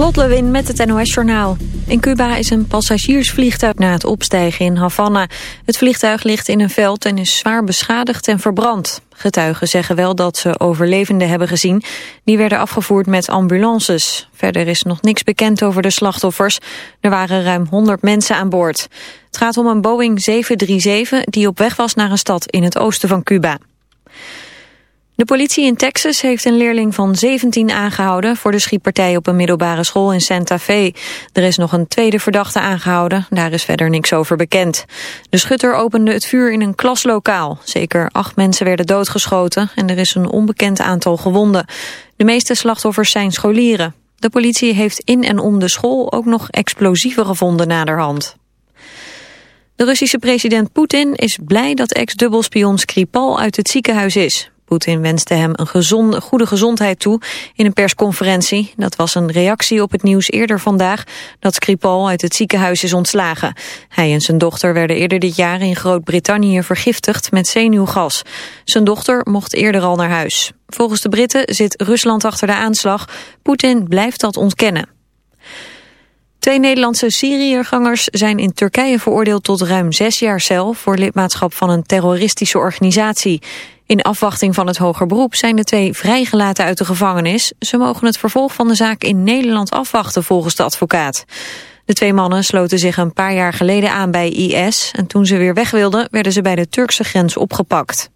Lot Lewin met het NOS Journaal. In Cuba is een passagiersvliegtuig na het opstijgen in Havana. Het vliegtuig ligt in een veld en is zwaar beschadigd en verbrand. Getuigen zeggen wel dat ze overlevenden hebben gezien. Die werden afgevoerd met ambulances. Verder is nog niks bekend over de slachtoffers. Er waren ruim 100 mensen aan boord. Het gaat om een Boeing 737 die op weg was naar een stad in het oosten van Cuba. De politie in Texas heeft een leerling van 17 aangehouden... voor de schietpartij op een middelbare school in Santa Fe. Er is nog een tweede verdachte aangehouden. Daar is verder niks over bekend. De schutter opende het vuur in een klaslokaal. Zeker acht mensen werden doodgeschoten... en er is een onbekend aantal gewonden. De meeste slachtoffers zijn scholieren. De politie heeft in en om de school ook nog explosieven gevonden naderhand. De Russische president Poetin is blij dat ex-dubbelspion Skripal uit het ziekenhuis is. Poetin wenste hem een gezonde, goede gezondheid toe in een persconferentie. Dat was een reactie op het nieuws eerder vandaag dat Skripal uit het ziekenhuis is ontslagen. Hij en zijn dochter werden eerder dit jaar in Groot-Brittannië vergiftigd met zenuwgas. Zijn dochter mocht eerder al naar huis. Volgens de Britten zit Rusland achter de aanslag. Poetin blijft dat ontkennen. Twee Nederlandse Syriërgangers zijn in Turkije veroordeeld tot ruim zes jaar cel voor lidmaatschap van een terroristische organisatie. In afwachting van het hoger beroep zijn de twee vrijgelaten uit de gevangenis. Ze mogen het vervolg van de zaak in Nederland afwachten volgens de advocaat. De twee mannen sloten zich een paar jaar geleden aan bij IS... en toen ze weer weg wilden werden ze bij de Turkse grens opgepakt.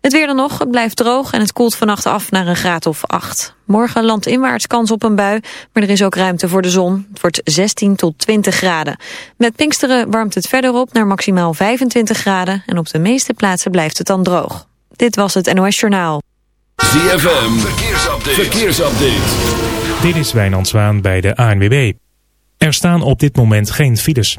Het weer dan nog, het blijft droog en het koelt vannacht af naar een graad of 8. Morgen landinwaarts kans op een bui, maar er is ook ruimte voor de zon. Het wordt 16 tot 20 graden. Met Pinksteren warmt het verder op naar maximaal 25 graden... en op de meeste plaatsen blijft het dan droog. Dit was het NOS Journaal. ZFM, verkeersupdate. verkeersupdate. Dit is Wijnand Zwaan bij de ANWB. Er staan op dit moment geen files.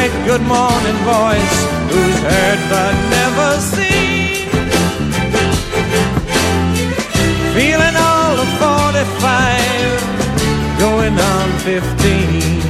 Bright good morning voice who's heard but never seen. Feeling all of 45, going on 15.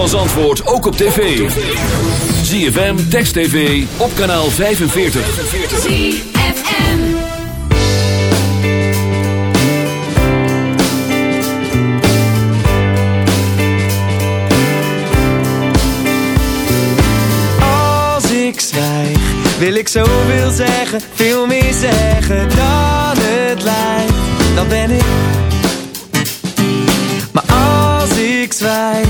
Als antwoord ook op tv. ZFM, Text TV, op kanaal 45. ZFM Als ik zwijg, wil ik zoveel zeggen, veel meer zeggen dan het lijkt. Dan ben ik, maar als ik zwijg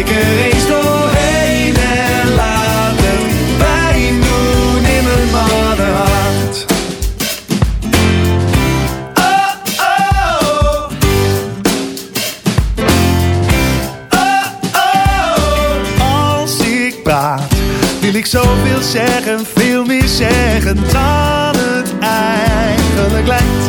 Prik er eens doorheen en laat het pijn doen in mijn mannenhart. Oh, oh. Als ik praat, wil ik zoveel zeggen, veel meer zeggen dan het eigenlijk lijkt.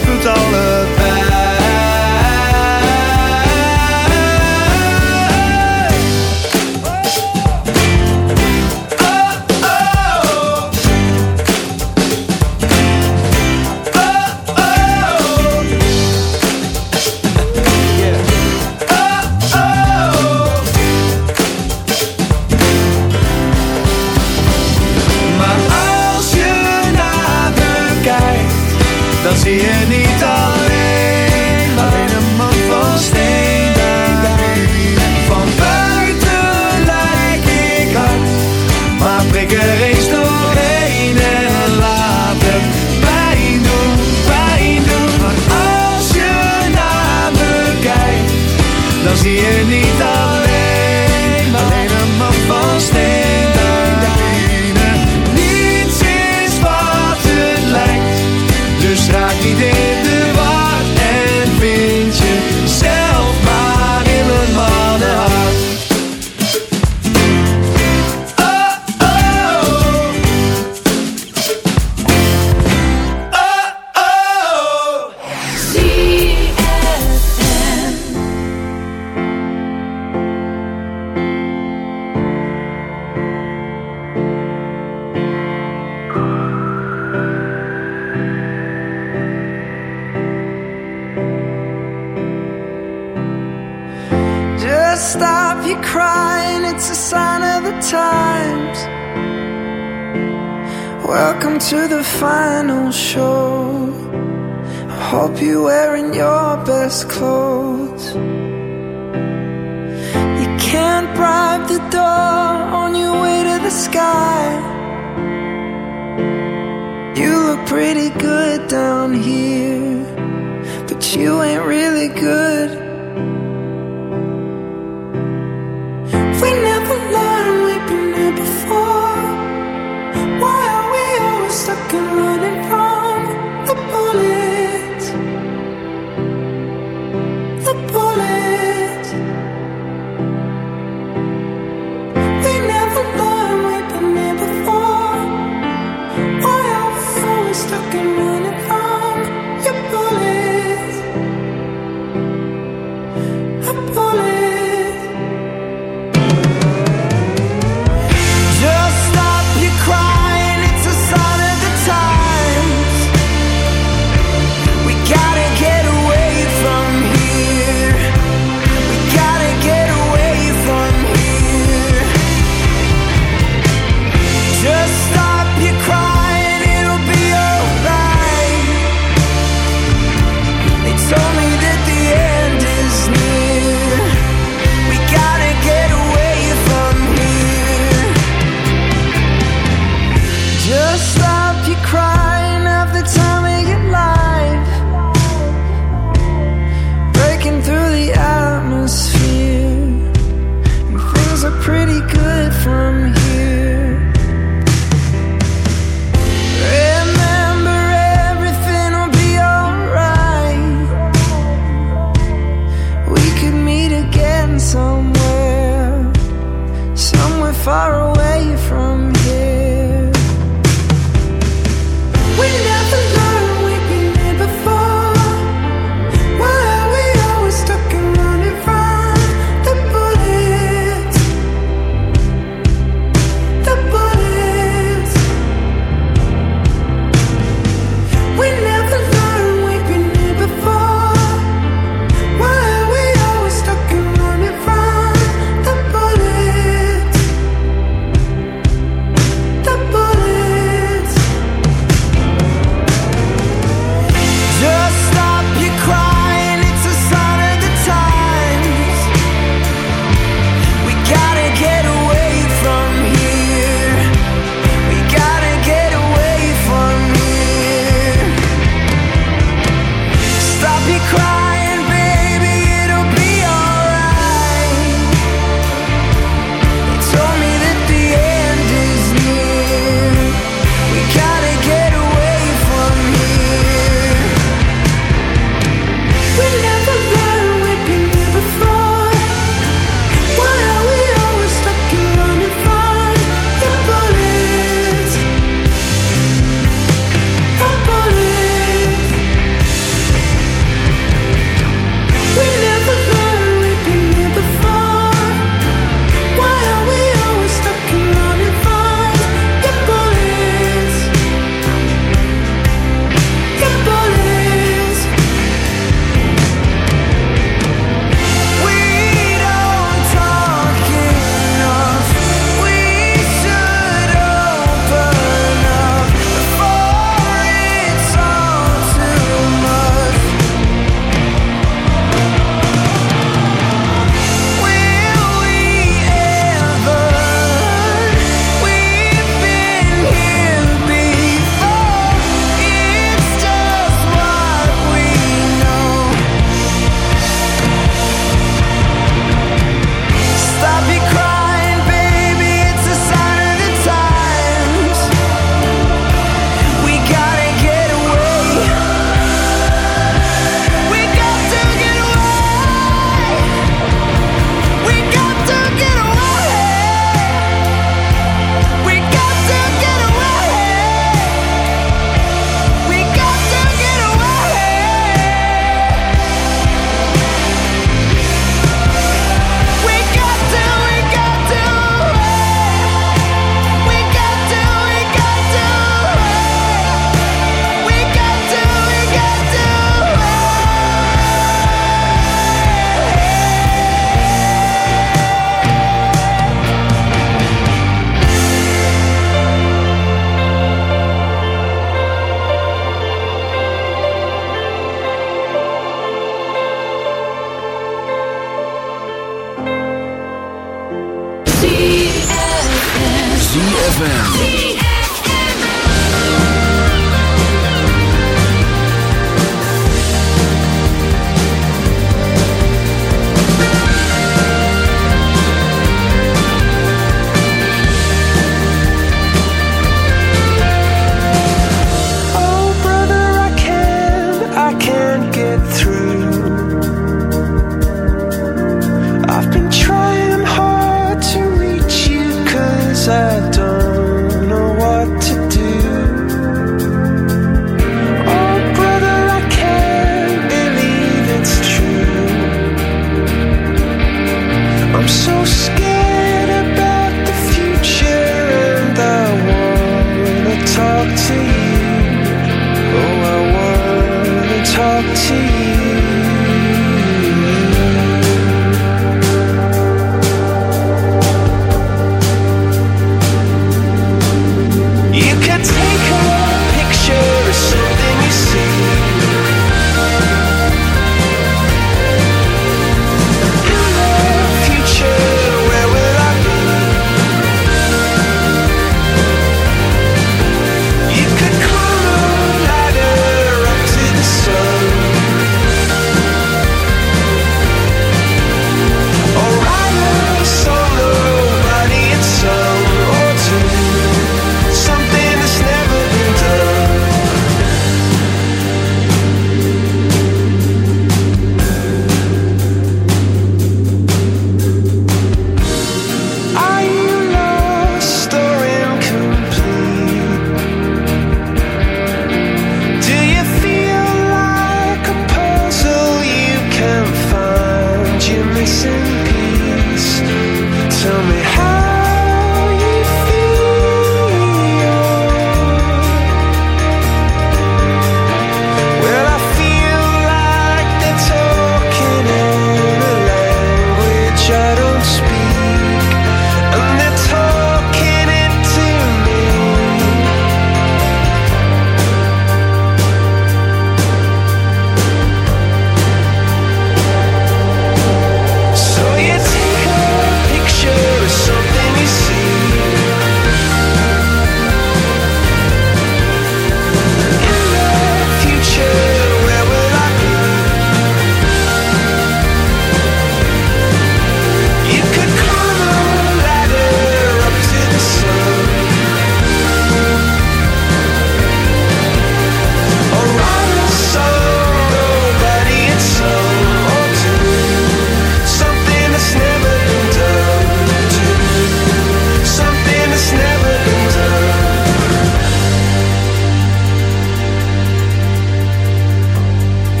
blijft het alles je niet alleen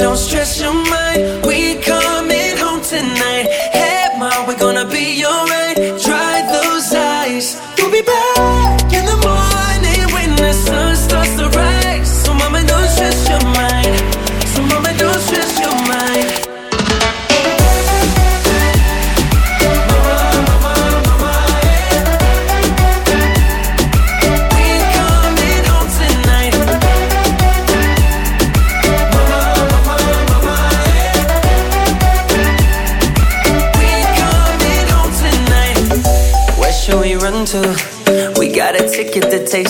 don't stray